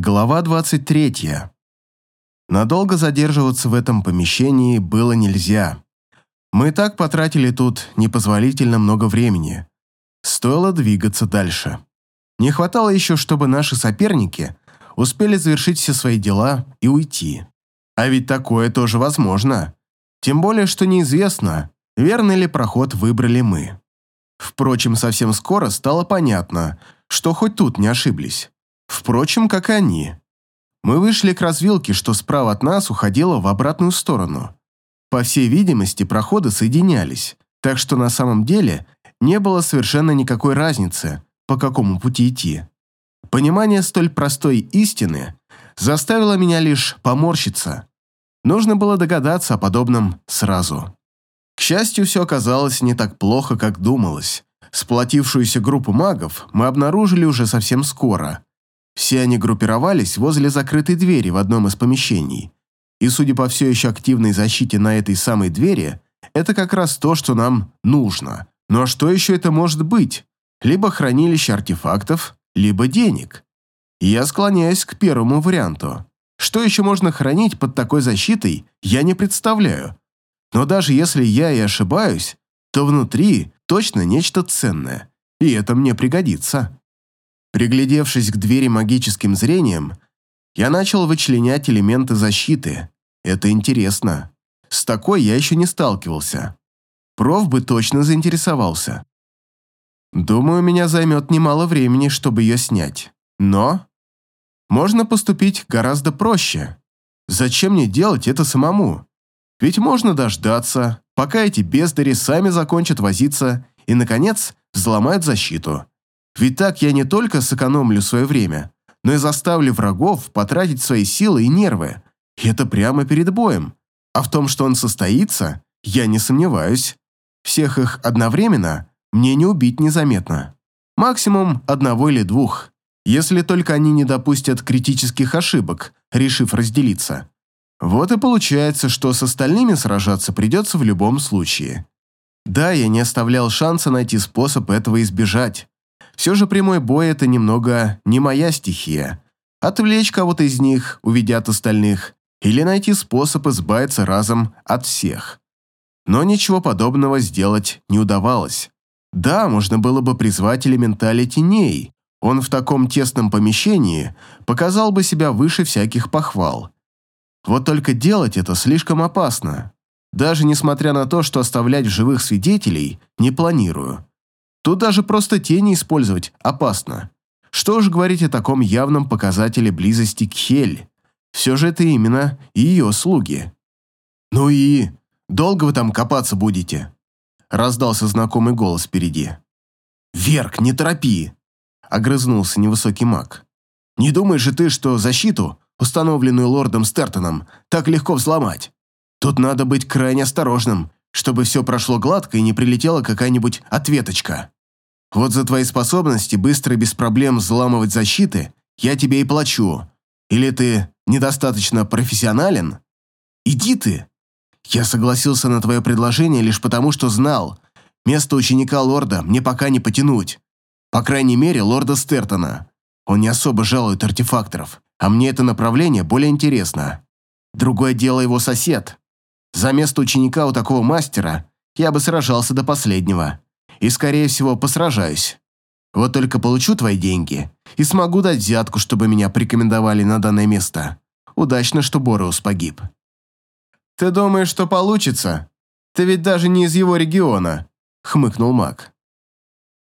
Глава 23. Надолго задерживаться в этом помещении было нельзя. Мы и так потратили тут непозволительно много времени. Стоило двигаться дальше. Не хватало еще, чтобы наши соперники успели завершить все свои дела и уйти. А ведь такое тоже возможно. Тем более, что неизвестно, верный ли проход выбрали мы. Впрочем, совсем скоро стало понятно, что хоть тут не ошиблись. Впрочем, как и они. Мы вышли к развилке, что справа от нас уходила в обратную сторону. По всей видимости, проходы соединялись, так что на самом деле не было совершенно никакой разницы, по какому пути идти. Понимание столь простой истины заставило меня лишь поморщиться. Нужно было догадаться о подобном сразу. К счастью, все оказалось не так плохо, как думалось. Сплотившуюся группу магов мы обнаружили уже совсем скоро – все они группировались возле закрытой двери в одном из помещений. И, судя по все еще активной защите на этой самой двери, это как раз то, что нам нужно. Ну а что еще это может быть? Либо хранилище артефактов, либо денег. Я склоняюсь к первому варианту. Что еще можно хранить под такой защитой, я не представляю. Но даже если я и ошибаюсь, то внутри точно нечто ценное, и это мне пригодится. Приглядевшись к двери магическим зрением, я начал вычленять элементы защиты. Это интересно. С такой я еще не сталкивался. Проф бы точно заинтересовался. Думаю, меня займет немало времени, чтобы ее снять. Но можно поступить гораздо проще. Зачем мне делать это самому? Ведь можно дождаться, пока эти бездари сами закончат возиться и, наконец, взломают защиту. Ведь так я не только сэкономлю свое время, но и заставлю врагов потратить свои силы и нервы. И это прямо перед боем. А в том, что он состоится, я не сомневаюсь. Всех их одновременно мне не убить незаметно. Максимум одного или двух, если только они не допустят критических ошибок, решив разделиться. Вот и получается, что с остальными сражаться придется в любом случае. Да, я не оставлял шанса найти способ этого избежать. Все же прямой бой – это немного не моя стихия. Отвлечь кого-то из них, уведя от остальных, или найти способ избавиться разом от всех. Но ничего подобного сделать не удавалось. Да, можно было бы призвать элементали теней. Он в таком тесном помещении показал бы себя выше всяких похвал. Вот только делать это слишком опасно. Даже несмотря на то, что оставлять живых свидетелей не планирую. Тут даже просто тени использовать опасно. Что ж говорить о таком явном показателе близости к Хель. Все же это именно ее слуги. «Ну и... долго вы там копаться будете?» Раздался знакомый голос впереди. «Верк, не торопи!» Огрызнулся невысокий маг. «Не думаешь же ты, что защиту, установленную лордом Стертоном, так легко взломать? Тут надо быть крайне осторожным, чтобы все прошло гладко и не прилетела какая-нибудь ответочка. Вот за твои способности быстро и без проблем взламывать защиты я тебе и плачу. Или ты недостаточно профессионален? Иди ты. Я согласился на твое предложение лишь потому, что знал, место ученика лорда мне пока не потянуть. По крайней мере, лорда Стертона. Он не особо жалует артефакторов, а мне это направление более интересно. Другое дело его сосед. За место ученика у такого мастера я бы сражался до последнего. И, скорее всего, посражаюсь. Вот только получу твои деньги и смогу дать взятку, чтобы меня порекомендовали на данное место. Удачно, что Бореус погиб. «Ты думаешь, что получится? Ты ведь даже не из его региона», — хмыкнул маг.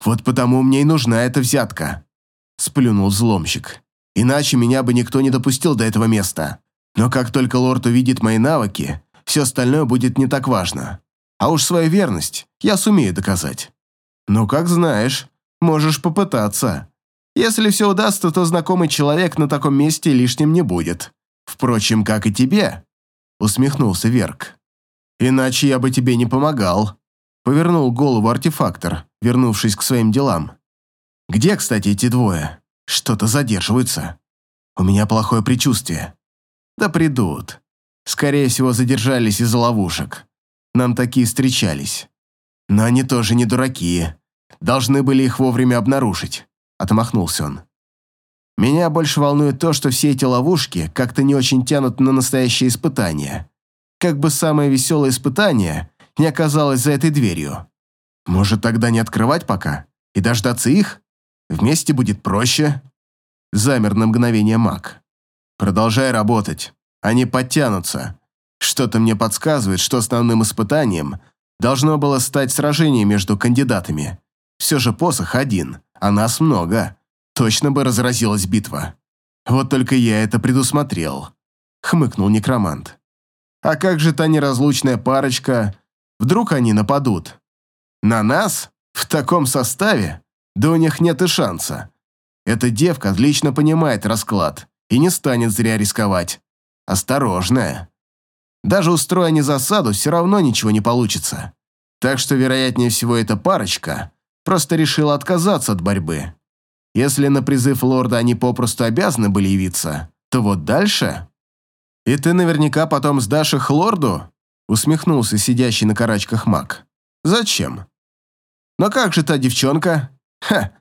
«Вот потому мне и нужна эта взятка», — сплюнул взломщик. «Иначе меня бы никто не допустил до этого места. Но как только лорд увидит мои навыки, все остальное будет не так важно. А уж свою верность я сумею доказать. Ну, как знаешь, можешь попытаться. Если все удастся, то знакомый человек на таком месте лишним не будет. Впрочем, как и тебе, усмехнулся Верк. Иначе я бы тебе не помогал. Повернул голову артефактор, вернувшись к своим делам. Где, кстати, эти двое? Что-то задерживаются. У меня плохое предчувствие. Да придут. Скорее всего, задержались из-за ловушек. Нам такие встречались. Но они тоже не дураки. Должны были их вовремя обнаружить. Отмахнулся он. Меня больше волнует то, что все эти ловушки как-то не очень тянут на настоящее испытание. Как бы самое веселое испытание не оказалось за этой дверью. Может, тогда не открывать пока и дождаться их? Вместе будет проще. Замер на мгновение маг. Продолжай работать. Они подтянутся. Что-то мне подсказывает, что основным испытанием должно было стать сражение между кандидатами. Все же посох один, а нас много. Точно бы разразилась битва. Вот только я это предусмотрел. Хмыкнул некромант. А как же та неразлучная парочка? Вдруг они нападут? На нас? В таком составе? Да у них нет и шанса. Эта девка отлично понимает расклад и не станет зря рисковать. Осторожная. Даже устроя не засаду, все равно ничего не получится. Так что, вероятнее всего, эта парочка просто решила отказаться от борьбы. Если на призыв лорда они попросту обязаны были явиться, то вот дальше... «И ты наверняка потом сдашь их лорду?» усмехнулся сидящий на карачках маг. «Зачем?» «Но как же та девчонка? Ха!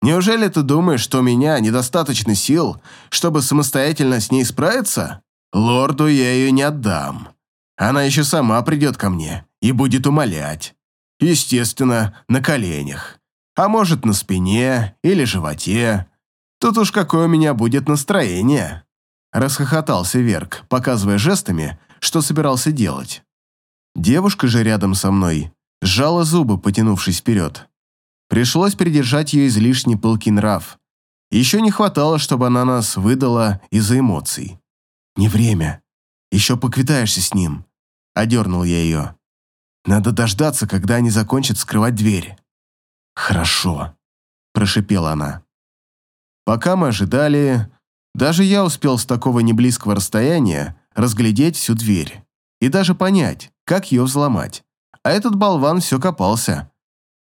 Неужели ты думаешь, что у меня недостаточно сил, чтобы самостоятельно с ней справиться? Лорду я ее не отдам. Она еще сама придет ко мне и будет умолять. Естественно, на коленях. А может, на спине или животе. Тут уж какое у меня будет настроение. Расхохотался Верк, показывая жестами, что собирался делать. Девушка же рядом со мной сжала зубы, потянувшись вперед. Пришлось придержать ее излишне пылкий нрав. Еще не хватало, чтобы она нас выдала из-за эмоций. «Не время. Еще поквитаешься с ним», — одернул я ее. «Надо дождаться, когда они закончат скрывать дверь». «Хорошо», – прошипела она. Пока мы ожидали, даже я успел с такого неблизкого расстояния разглядеть всю дверь и даже понять, как ее взломать. А этот болван все копался.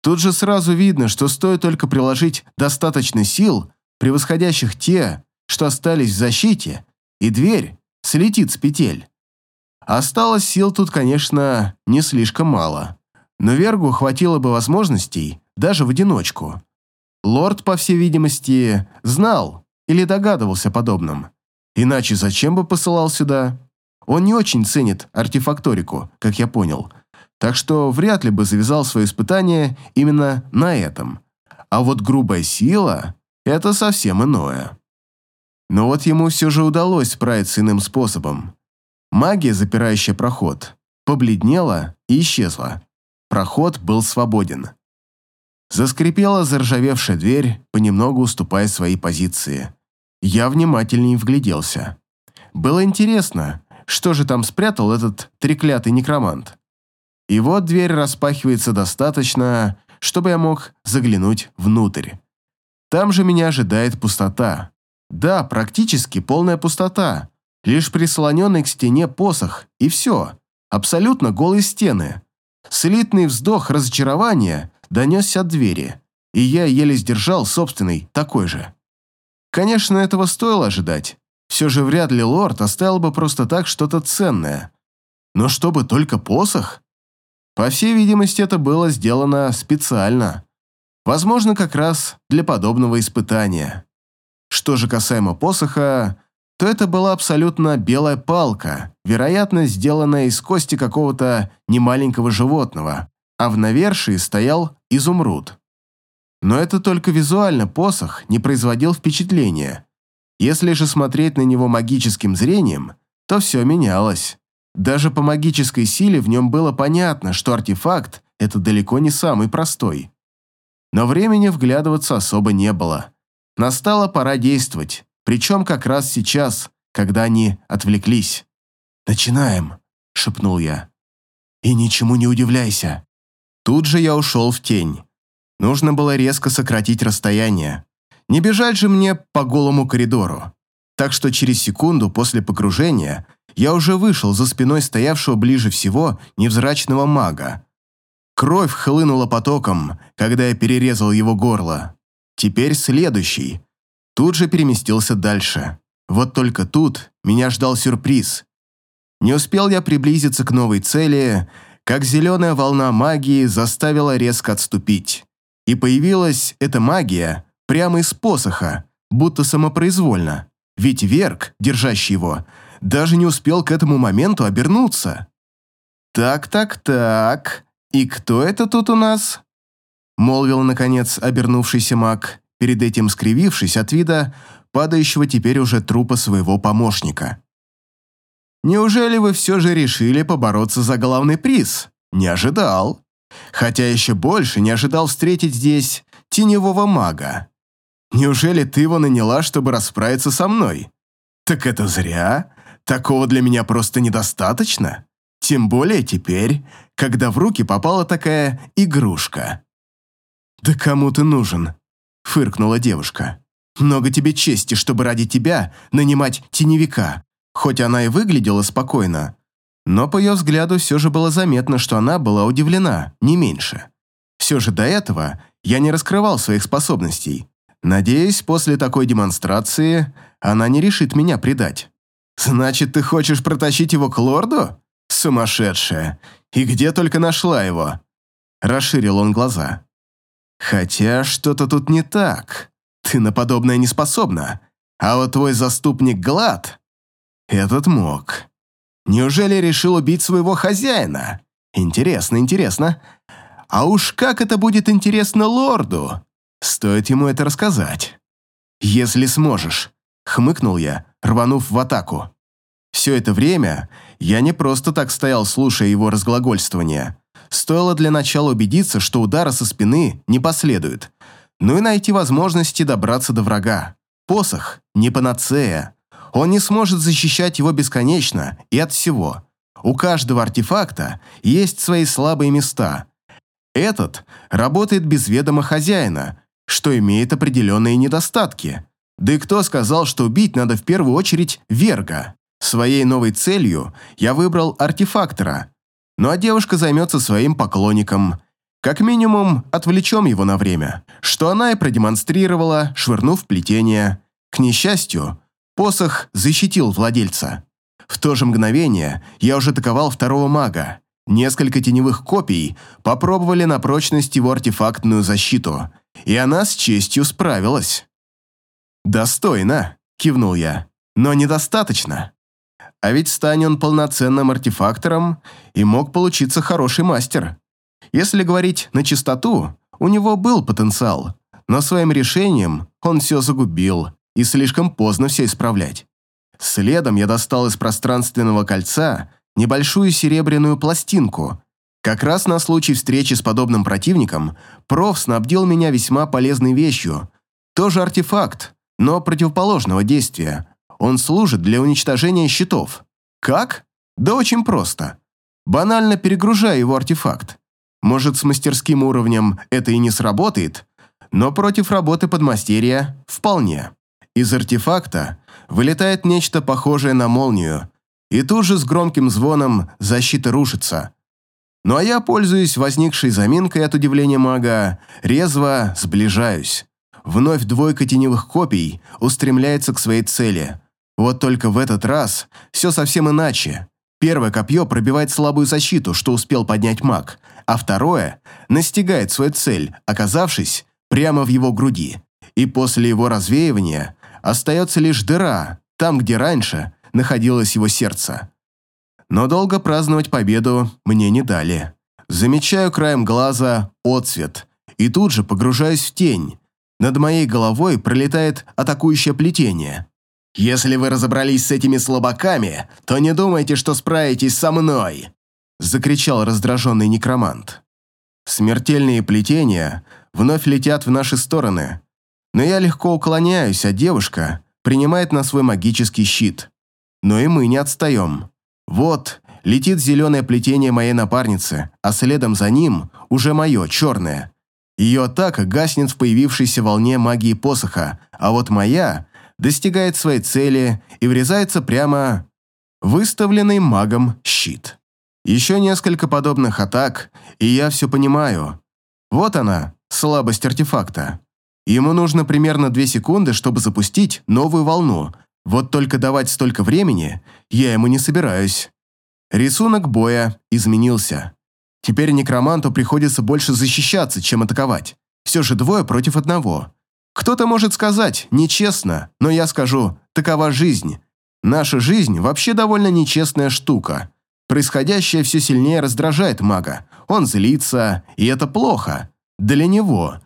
Тут же сразу видно, что стоит только приложить достаточно сил, превосходящих те, что остались в защите, и дверь слетит с петель. Осталось сил тут, конечно, не слишком мало. Но Вергу хватило бы возможностей даже в одиночку. Лорд, по всей видимости, знал или догадывался о подобном. Иначе зачем бы посылал сюда? Он не очень ценит артефакторику, как я понял, так что вряд ли бы завязал свое испытание именно на этом. А вот грубая сила – это совсем иное. Но вот ему все же удалось справиться иным способом. Магия, запирающая проход, побледнела и исчезла. Проход был свободен. Заскрипела заржавевшая дверь, понемногу уступая свои позиции. Я внимательнее вгляделся. Было интересно, что же там спрятал этот треклятый некромант. И вот дверь распахивается достаточно, чтобы я мог заглянуть внутрь. Там же меня ожидает пустота. Да, практически полная пустота. Лишь прислоненный к стене посох, и все. Абсолютно голые стены. Слитный вздох разочарования донесся от двери, и я еле сдержал собственный такой же. Конечно, этого стоило ожидать. Все же вряд ли лорд оставил бы просто так что-то ценное. Но чтобы только посох? По всей видимости, это было сделано специально. Возможно, как раз для подобного испытания. Что же касаемо посоха, то это была абсолютно белая палка, вероятно, сделанная из кости какого-то немаленького животного, а в навершии стоял изумруд. Но это только визуально посох не производил впечатления. Если же смотреть на него магическим зрением, то все менялось. Даже по магической силе в нем было понятно, что артефакт – это далеко не самый простой. Но времени вглядываться особо не было. Настала пора действовать, причем как раз сейчас, когда они отвлеклись. «Начинаем», – шепнул я. «И ничему не удивляйся». Тут же я ушел в тень. Нужно было резко сократить расстояние. Не бежать же мне по голому коридору. Так что через секунду после погружения я уже вышел за спиной стоявшего ближе всего невзрачного мага. Кровь хлынула потоком, когда я перерезал его горло. Теперь следующий. Тут же переместился дальше. Вот только тут меня ждал сюрприз. Не успел я приблизиться к новой цели, как зеленая волна магии заставила резко отступить. И появилась эта магия прямо из посоха, будто самопроизвольно. Ведь Верк, держащий его, даже не успел к этому моменту обернуться. «Так-так-так, и кто это тут у нас?» Молвил, наконец, обернувшийся маг, перед этим скривившись от вида падающего теперь уже трупа своего помощника. «Неужели вы все же решили побороться за главный приз? Не ожидал. Хотя еще больше не ожидал встретить здесь теневого мага. Неужели ты его наняла, чтобы расправиться со мной? Так это зря. Такого для меня просто недостаточно. Тем более теперь, когда в руки попала такая игрушка. «Да кому ты нужен?» — фыркнула девушка. «Много тебе чести, чтобы ради тебя нанимать теневика». Хоть она и выглядела спокойно, но по ее взгляду все же было заметно, что она была удивлена, не меньше. Все же до этого я не раскрывал своих способностей. Надеюсь, после такой демонстрации она не решит меня предать. «Значит, ты хочешь протащить его к лорду? Сумасшедшая! И где только нашла его?» Расширил он глаза. «Хотя что-то тут не так. Ты на подобное не способна. А вот твой заступник Глад... Этот мог. Неужели решил убить своего хозяина? Интересно, интересно. А уж как это будет интересно лорду? Стоит ему это рассказать. Если сможешь, хмыкнул я, рванув в атаку. Все это время я не просто так стоял, слушая его разглагольствование. Стоило для начала убедиться, что удара со спины не последует, ну и найти возможности добраться до врага. Посох не панацея. Он не сможет защищать его бесконечно и от всего. У каждого артефакта есть свои слабые места, этот работает без ведома хозяина, что имеет определенные недостатки. Да и кто сказал, что убить надо в первую очередь Верга? Своей новой целью я выбрал артефактора. Ну а девушка займется своим поклонником. Как минимум, отвлечем его на время, что она и продемонстрировала, швырнув плетение. К несчастью, посох защитил владельца. В то же мгновение я уже атаковал второго мага. Несколько теневых копий попробовали на прочность его артефактную защиту, и она с честью справилась. «Достойно», — кивнул я, — «но недостаточно. А ведь стань он полноценным артефактором, и мог получиться хороший мастер. Если говорить на чистоту, у него был потенциал, но своим решением он все загубил, и слишком поздно все исправлять. Следом я достал из пространственного кольца небольшую серебряную пластинку. Как раз на случай встречи с подобным противником проф снабдил меня весьма полезной вещью. Тоже артефакт, но противоположного действия. Он служит для уничтожения щитов. Как? Да очень просто. Банально перегружаю его артефакт. Может, с мастерским уровнем это и не сработает, но против работы подмастерья вполне. Из артефакта вылетает нечто похожее на молнию, и тут же с громким звоном защита рушится. Ну а я, пользуясь возникшей заминкой от удивления мага, резво сближаюсь. Вновь двойка теневых копий устремляется к своей цели. Вот только в этот раз все совсем иначе. Первое копье пробивает слабую защиту, что успел поднять маг, а второе настигает свою цель, оказавшись прямо в его груди. И после его развеивания остается лишь дыра, там, где раньше находилось его сердце. Но долго праздновать победу мне не дали. Замечаю краем глаза отцвет и тут же погружаюсь в тень. Над моей головой пролетает атакующее плетение. «Если вы разобрались с этими слабаками, то не думайте, что справитесь со мной!» Закричал раздраженный некромант. Смертельные плетения вновь летят в наши стороны, но я легко уклоняюсь, а девушка принимает на свой магический щит. Но и мы не отстаем. Вот, летит зеленое плетение моей напарницы, а следом за ним уже мое, черное. Ее атака гаснет в появившейся волне магии посоха, а вот моя достигает своей цели и врезается прямо выставленный магом щит. Еще несколько подобных атак, и я все понимаю. Вот она, слабость артефакта. Ему нужно примерно 2 секунды, чтобы запустить новую волну, вот только давать столько времени я ему не собираюсь. Рисунок боя изменился. Теперь некроманту приходится больше защищаться, чем атаковать. Все же двое против одного. Кто-то может сказать «нечестно», но я скажу «такова жизнь». Наша жизнь вообще довольно нечестная штука. Происходящее все сильнее раздражает мага. Он злится, и это плохо. Для него.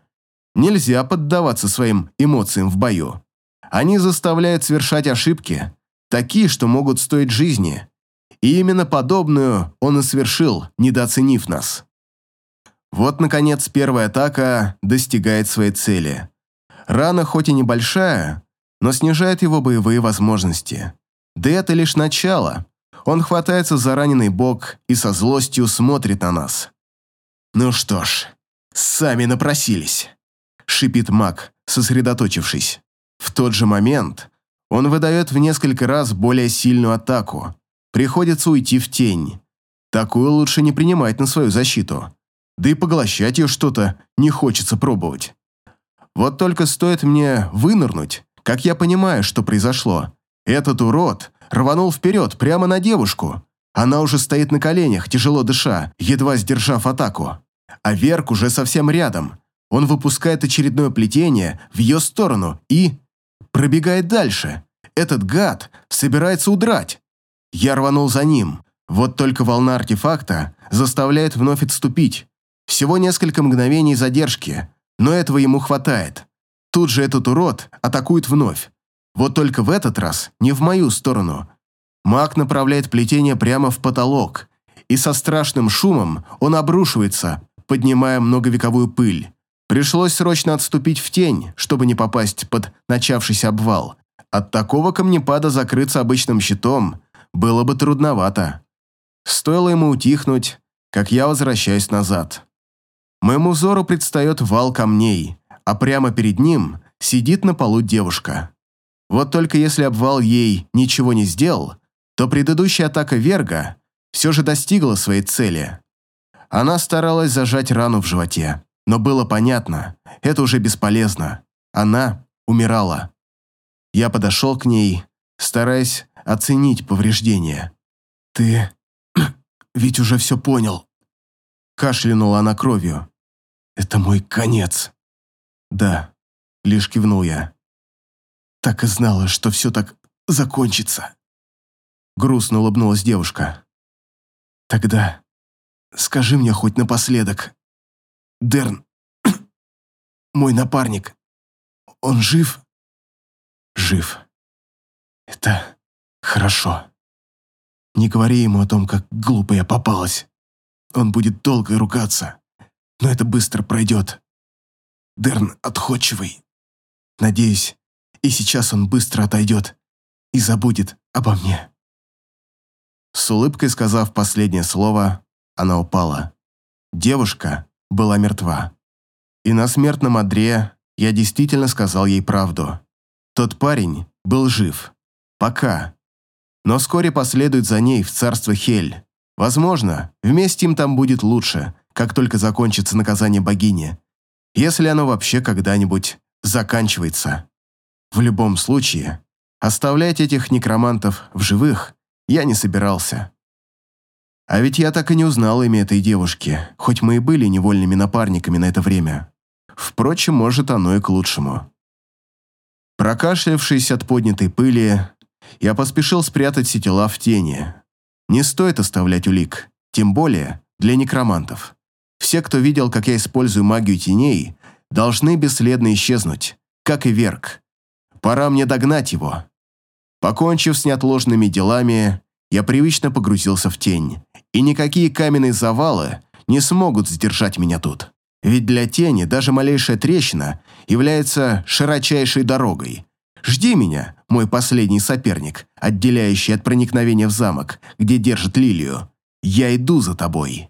Нельзя поддаваться своим эмоциям в бою. Они заставляют совершать ошибки, такие, что могут стоить жизни. И именно подобную он и совершил, недооценив нас. Вот, наконец, первая атака достигает своей цели. Рана хоть и небольшая, но снижает его боевые возможности. Да это лишь начало. Он хватается за раненый бок и со злостью смотрит на нас. «Ну что ж, сами напросились», — шипит маг, сосредоточившись. В тот же момент он выдает в несколько раз более сильную атаку. Приходится уйти в тень. Такую лучше не принимать на свою защиту. Да и поглощать ее что-то не хочется пробовать. Вот только стоит мне вынырнуть, как я понимаю, что произошло. Этот урод рванул вперед прямо на девушку. Она уже стоит на коленях, тяжело дыша, едва сдержав атаку. А Верк уже совсем рядом. Он выпускает очередное плетение в ее сторону и... пробегает дальше. Этот гад собирается удрать. Я рванул за ним. Вот только волна артефакта заставляет вновь отступить. Всего несколько мгновений задержки, но этого ему хватает. Тут же этот урод атакует вновь. Вот только в этот раз не в мою сторону. Маг направляет плетение прямо в потолок, и со страшным шумом он обрушивается, поднимая многовековую пыль. Пришлось срочно отступить в тень, чтобы не попасть под начавшийся обвал. От такого камнепада закрыться обычным щитом было бы трудновато. Стоило ему утихнуть, как я возвращаюсь назад. Моему взору предстает вал камней, а прямо перед ним сидит на полу девушка. Вот только если обвал ей ничего не сделал, то предыдущая атака Верга все же достигла своей цели. Она старалась зажать рану в животе, но было понятно, это уже бесполезно. Она умирала. Я подошел к ней, стараясь оценить повреждения. «Ты ведь уже все понял», Кашлянула она кровью. «Это мой конец». «Да», — лишь кивнул я. «Так и знала, что все так закончится». Грустно улыбнулась девушка. «Тогда скажи мне хоть напоследок. Дерн, мой напарник, он жив?» «Жив. Это хорошо. Не говори ему о том, как глупо я попалась. Он будет долго ругаться, но это быстро пройдет. Дерн отходчивый. Надеюсь, и сейчас он быстро отойдет и забудет обо мне. С улыбкой сказав последнее слово, она упала. Девушка была мертва. И на смертном одре я действительно сказал ей правду. Тот парень был жив. Пока. Но вскоре последует за ней в царство Хель. Возможно, вместе им там будет лучше, как только закончится наказание богини. Если оно вообще когда-нибудь заканчивается. В любом случае, оставлять этих некромантов в живых я не собирался. А ведь я так и не узнал имя этой девушки, хоть мы и были невольными напарниками на это время. Впрочем, может, оно и к лучшему. Прокашлявшись от поднятой пыли, я поспешил спрятать все в тени, не стоит оставлять улик, тем более для некромантов. Все, кто видел, как я использую магию теней, должны бесследно исчезнуть, как и Верк. Пора мне догнать его. Покончив с неотложными делами, я привычно погрузился в тень, и никакие каменные завалы не смогут сдержать меня тут. Ведь для тени даже малейшая трещина является широчайшей дорогой, Жди меня, мой последний соперник, отделяющий от проникновения в замок, где держит лилию. Я иду за тобой».